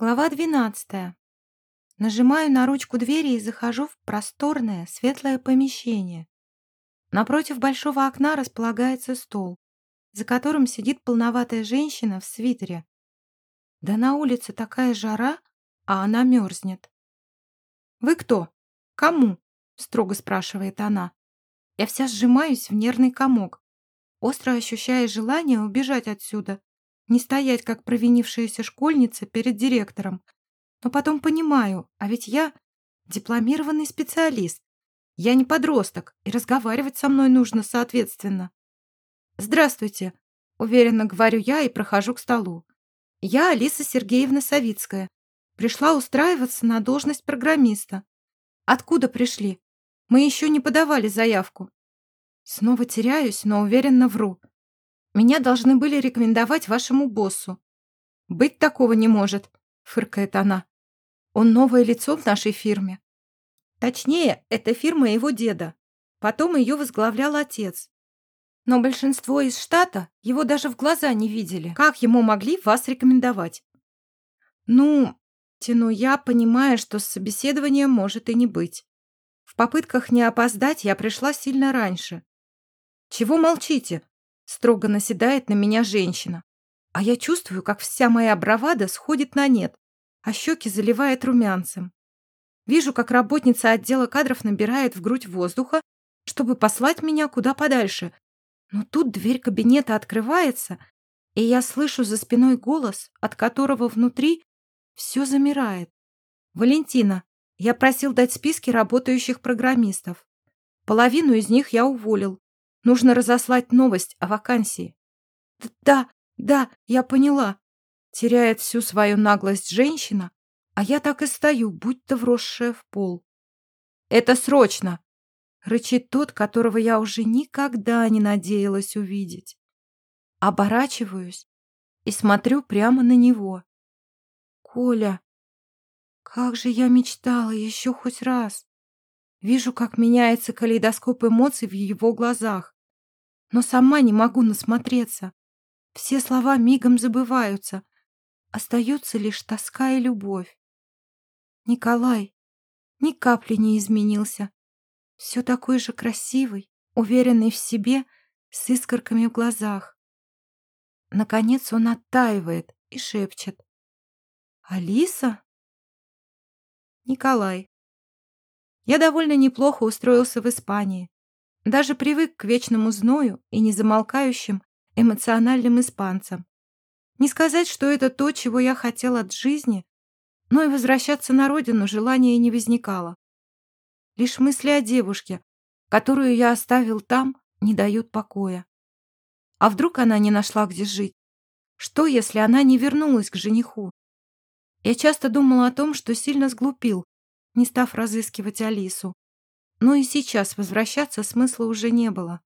Глава 12. Нажимаю на ручку двери и захожу в просторное, светлое помещение. Напротив большого окна располагается стол, за которым сидит полноватая женщина в свитере. Да на улице такая жара, а она мерзнет. «Вы кто? Кому?» — строго спрашивает она. Я вся сжимаюсь в нервный комок, остро ощущая желание убежать отсюда, не стоять, как провинившаяся школьница перед директором. Но потом понимаю, а ведь я дипломированный специалист. Я не подросток, и разговаривать со мной нужно соответственно. «Здравствуйте», — уверенно говорю я и прохожу к столу. «Я Алиса Сергеевна Савицкая. Пришла устраиваться на должность программиста. Откуда пришли? Мы еще не подавали заявку». Снова теряюсь, но уверенно вру. Меня должны были рекомендовать вашему боссу. Быть такого не может, фыркает она. Он новое лицо в нашей фирме. Точнее, это фирма его деда. Потом ее возглавлял отец. Но большинство из штата его даже в глаза не видели. Как ему могли вас рекомендовать? Ну, тяну я, понимая, что собеседование может и не быть. В попытках не опоздать я пришла сильно раньше. Чего молчите? Строго наседает на меня женщина. А я чувствую, как вся моя бравада сходит на нет, а щеки заливает румянцем. Вижу, как работница отдела кадров набирает в грудь воздуха, чтобы послать меня куда подальше. Но тут дверь кабинета открывается, и я слышу за спиной голос, от которого внутри все замирает. «Валентина, я просил дать списки работающих программистов. Половину из них я уволил, Нужно разослать новость о вакансии. Да, да, я поняла. Теряет всю свою наглость женщина, а я так и стою, будто вросшая в пол. Это срочно! Рычит тот, которого я уже никогда не надеялась увидеть. Оборачиваюсь и смотрю прямо на него. Коля, как же я мечтала еще хоть раз. Вижу, как меняется калейдоскоп эмоций в его глазах. Но сама не могу насмотреться. Все слова мигом забываются. Остаются лишь тоска и любовь. Николай ни капли не изменился. Все такой же красивый, уверенный в себе, с искорками в глазах. Наконец он оттаивает и шепчет. «Алиса?» «Николай, я довольно неплохо устроился в Испании. Даже привык к вечному зною и незамолкающим эмоциональным испанцам. Не сказать, что это то, чего я хотел от жизни, но и возвращаться на родину желания не возникало. Лишь мысли о девушке, которую я оставил там, не дают покоя. А вдруг она не нашла, где жить? Что, если она не вернулась к жениху? Я часто думал о том, что сильно сглупил, не став разыскивать Алису. Но и сейчас возвращаться смысла уже не было.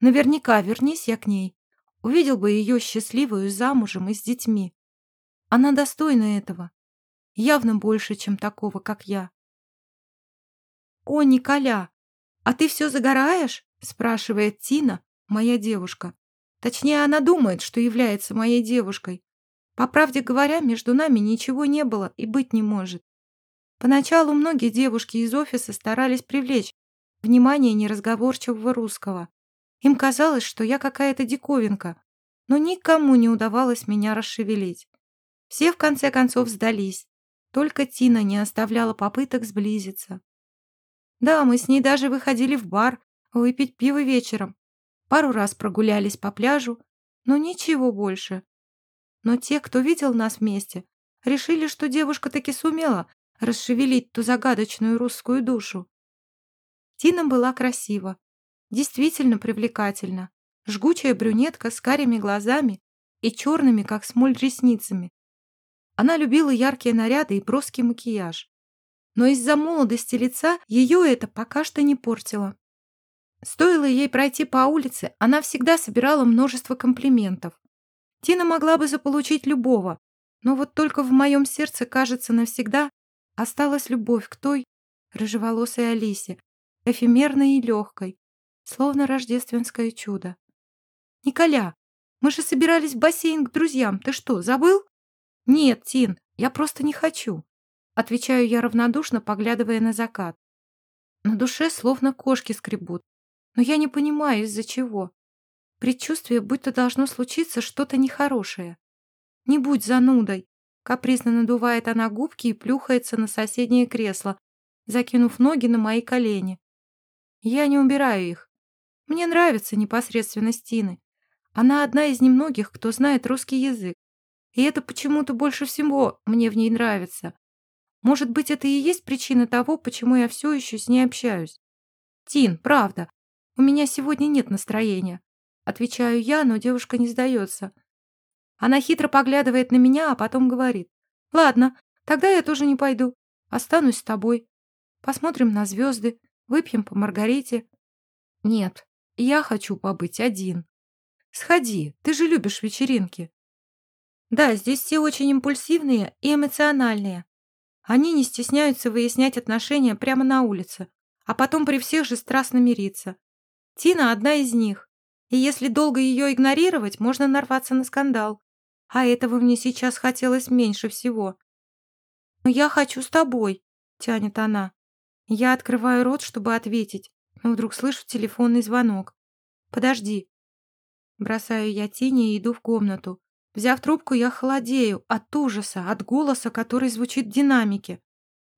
Наверняка, вернись я к ней, увидел бы ее счастливую замужем и с детьми. Она достойна этого. Явно больше, чем такого, как я. «О, Николя, а ты все загораешь?» спрашивает Тина, моя девушка. Точнее, она думает, что является моей девушкой. По правде говоря, между нами ничего не было и быть не может. Поначалу многие девушки из офиса старались привлечь внимание неразговорчивого русского. Им казалось, что я какая-то диковинка, но никому не удавалось меня расшевелить. Все в конце концов сдались. Только Тина не оставляла попыток сблизиться. Да, мы с ней даже выходили в бар выпить пиво вечером. Пару раз прогулялись по пляжу, но ничего больше. Но те, кто видел нас вместе, решили, что девушка таки сумела расшевелить ту загадочную русскую душу. Тина была красива, действительно привлекательна, жгучая брюнетка с карими глазами и черными, как смоль, ресницами. Она любила яркие наряды и броский макияж. Но из-за молодости лица ее это пока что не портило. Стоило ей пройти по улице, она всегда собирала множество комплиментов. Тина могла бы заполучить любого, но вот только в моем сердце, кажется, навсегда Осталась любовь к той рыжеволосой Алисе, эфемерной и легкой, словно рождественское чудо. «Николя, мы же собирались в бассейн к друзьям, ты что, забыл?» «Нет, Тин, Я просто не хочу. Отвечаю я равнодушно, поглядывая на закат. На душе словно кошки скребут. Но я не понимаю, из-за чего. Предчувствие, будто должно случиться что-то нехорошее. Не будь занудой. Капризно надувает она губки и плюхается на соседнее кресло, закинув ноги на мои колени. Я не убираю их. Мне нравится непосредственность Тины. Она одна из немногих, кто знает русский язык. И это почему-то больше всего мне в ней нравится. Может быть, это и есть причина того, почему я все еще с ней общаюсь. Тин, правда, у меня сегодня нет настроения. Отвечаю я, но девушка не сдается. Она хитро поглядывает на меня, а потом говорит. Ладно, тогда я тоже не пойду. Останусь с тобой. Посмотрим на звезды, выпьем по Маргарите. Нет, я хочу побыть один. Сходи, ты же любишь вечеринки. Да, здесь все очень импульсивные и эмоциональные. Они не стесняются выяснять отношения прямо на улице, а потом при всех же страстно мириться. Тина одна из них. И если долго ее игнорировать, можно нарваться на скандал. А этого мне сейчас хотелось меньше всего. «Но я хочу с тобой», — тянет она. Я открываю рот, чтобы ответить, но вдруг слышу телефонный звонок. «Подожди». Бросаю я тени и иду в комнату. Взяв трубку, я холодею от ужаса, от голоса, который звучит в динамике.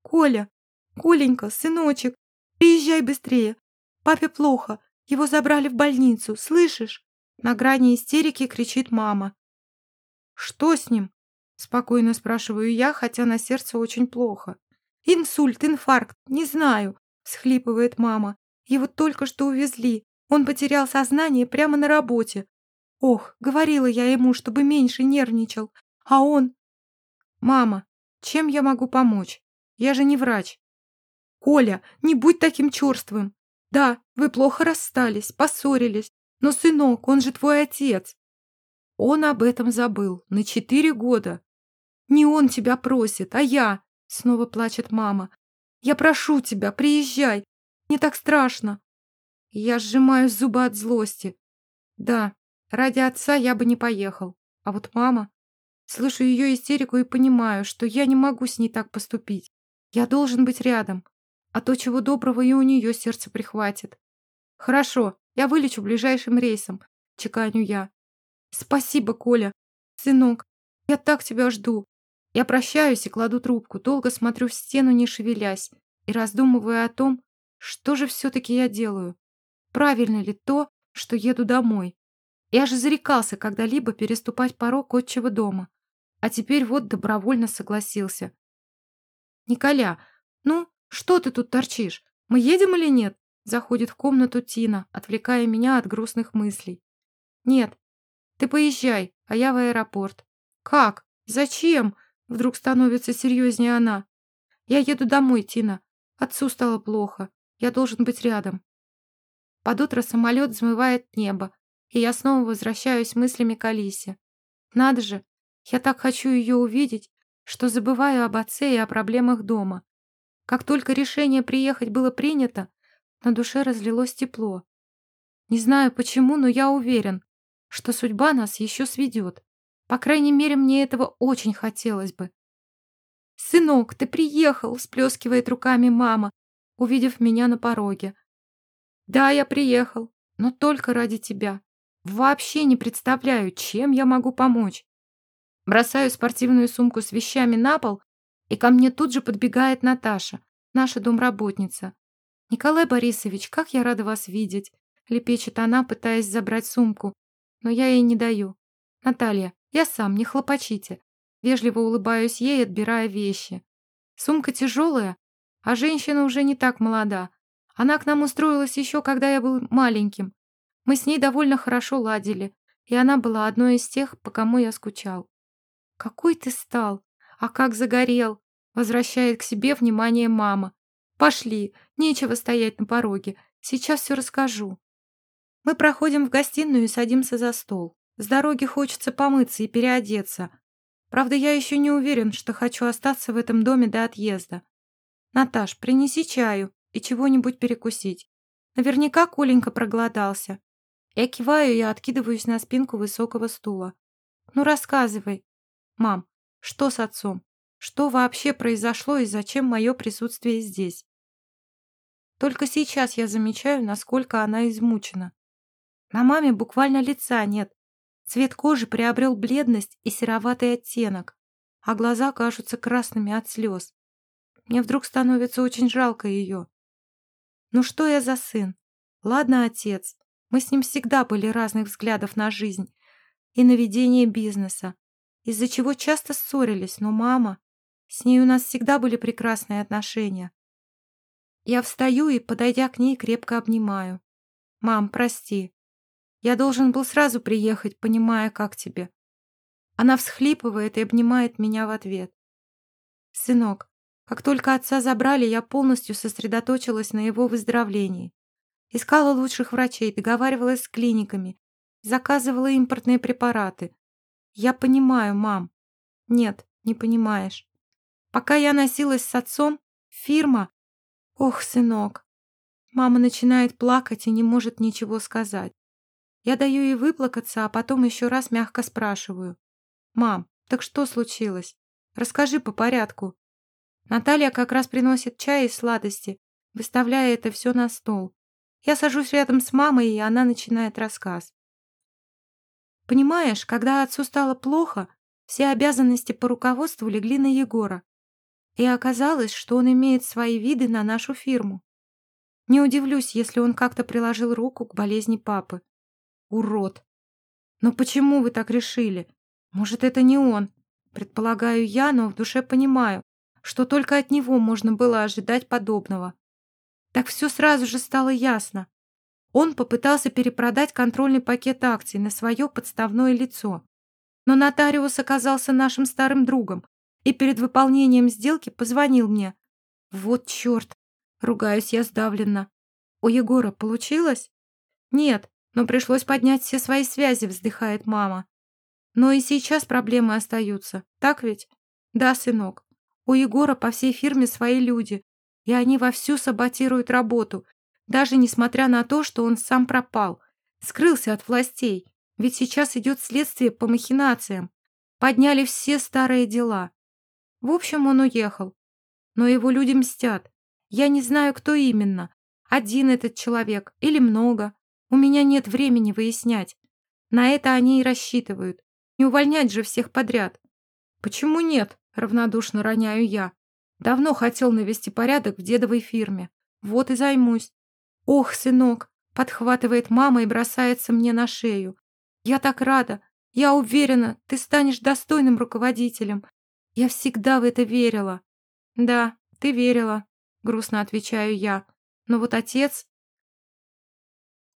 «Коля! Коленька, сыночек! Приезжай быстрее! Папе плохо! Его забрали в больницу, слышишь?» На грани истерики кричит мама. «Что с ним?» Спокойно спрашиваю я, хотя на сердце очень плохо. «Инсульт, инфаркт, не знаю», — схлипывает мама. «Его только что увезли. Он потерял сознание прямо на работе. Ох, говорила я ему, чтобы меньше нервничал. А он... Мама, чем я могу помочь? Я же не врач. Коля, не будь таким черствым. Да, вы плохо расстались, поссорились. Но, сынок, он же твой отец. Он об этом забыл на четыре года. Не он тебя просит, а я. Снова плачет мама. Я прошу тебя, приезжай. Не так страшно. Я сжимаю зубы от злости. Да, Ради отца я бы не поехал. А вот мама... Слышу ее истерику и понимаю, что я не могу с ней так поступить. Я должен быть рядом. А то, чего доброго, и у нее сердце прихватит. Хорошо, я вылечу ближайшим рейсом, чеканю я. Спасибо, Коля. Сынок, я так тебя жду. Я прощаюсь и кладу трубку, долго смотрю в стену, не шевелясь, и раздумываю о том, что же все-таки я делаю. Правильно ли то, что еду домой? Я же зарекался когда-либо переступать порог отчего дома. А теперь вот добровольно согласился. «Николя, ну, что ты тут торчишь? Мы едем или нет?» Заходит в комнату Тина, отвлекая меня от грустных мыслей. «Нет, ты поезжай, а я в аэропорт». «Как? Зачем?» Вдруг становится серьезнее она. «Я еду домой, Тина. Отцу стало плохо. Я должен быть рядом». Под утро самолет взмывает небо, и я снова возвращаюсь мыслями к Алисе. Надо же, я так хочу ее увидеть, что забываю об отце и о проблемах дома. Как только решение приехать было принято, на душе разлилось тепло. Не знаю почему, но я уверен, что судьба нас еще сведет. По крайней мере, мне этого очень хотелось бы. «Сынок, ты приехал!» – всплескивает руками мама, увидев меня на пороге. «Да, я приехал, но только ради тебя. Вообще не представляю, чем я могу помочь. Бросаю спортивную сумку с вещами на пол, и ко мне тут же подбегает Наташа, наша домработница. «Николай Борисович, как я рада вас видеть!» лепечет она, пытаясь забрать сумку, но я ей не даю. «Наталья, я сам, не хлопочите!» Вежливо улыбаюсь ей, отбирая вещи. Сумка тяжелая, а женщина уже не так молода. Она к нам устроилась еще, когда я был маленьким, мы с ней довольно хорошо ладили, и она была одной из тех, по кому я скучал. «Какой ты стал! А как загорел!» Возвращает к себе внимание мама. «Пошли, нечего стоять на пороге, сейчас все расскажу». Мы проходим в гостиную и садимся за стол. С дороги хочется помыться и переодеться. Правда, я еще не уверен, что хочу остаться в этом доме до отъезда. «Наташ, принеси чаю и чего-нибудь перекусить. Наверняка Коленька проголодался. Я киваю и откидываюсь на спинку высокого стула. «Ну, рассказывай». «Мам, что с отцом? что вообще произошло и зачем мое присутствие здесь. Только сейчас я замечаю, насколько она измучена. На маме буквально лица нет. Цвет кожи приобрел бледность и сероватый оттенок, а глаза кажутся красными от слез. Мне вдруг становится очень жалко ее. Ну что я за сын? Ладно, отец. Мы с ним всегда были разных взглядов на жизнь и на ведение бизнеса, из-за чего часто ссорились, но мама... С ней у нас всегда были прекрасные отношения. Я встаю и, подойдя к ней, крепко обнимаю. «Мам, прости. Я должен был сразу приехать, понимая, как тебе». Она всхлипывает и обнимает меня в ответ. «Сынок, как только отца забрали, я полностью сосредоточилась на его выздоровлении. Искала лучших врачей, договаривалась с клиниками, заказывала импортные препараты. Я понимаю, мам. Нет, не понимаешь. Пока я носилась с отцом, фирма... Ох, сынок. Мама начинает плакать и не может ничего сказать. Я даю ей выплакаться, а потом еще раз мягко спрашиваю. «Мам, так что случилось? Расскажи по порядку». Наталья как раз приносит чай и сладости, выставляя это все на стол. Я сажусь рядом с мамой, и она начинает рассказ. Понимаешь, когда отцу стало плохо, все обязанности по руководству легли на Егора. И оказалось, что он имеет свои виды на нашу фирму. Не удивлюсь, если он как-то приложил руку к болезни папы. Урод. Но почему вы так решили? Может, это не он? Предполагаю я, но в душе понимаю, что только от него можно было ожидать подобного. Так все сразу же стало ясно. Он попытался перепродать контрольный пакет акций на свое подставное лицо. Но нотариус оказался нашим старым другом и перед выполнением сделки позвонил мне. Вот черт! Ругаюсь я сдавленно. У Егора получилось? Нет, но пришлось поднять все свои связи, вздыхает мама. Но и сейчас проблемы остаются, так ведь? Да, сынок. У Егора по всей фирме свои люди, и они вовсю саботируют работу, даже несмотря на то, что он сам пропал, скрылся от властей, ведь сейчас идет следствие по махинациям. Подняли все старые дела. В общем, он уехал. Но его люди мстят. Я не знаю, кто именно. Один этот человек или много. У меня нет времени выяснять. На это они и рассчитывают. Не увольнять же всех подряд. Почему нет? Равнодушно роняю я. Давно хотел навести порядок в дедовой фирме. Вот и займусь. Ох, сынок, подхватывает мама и бросается мне на шею. Я так рада. Я уверена, ты станешь достойным руководителем. Я всегда в это верила. Да, ты верила, грустно отвечаю я. Но вот отец...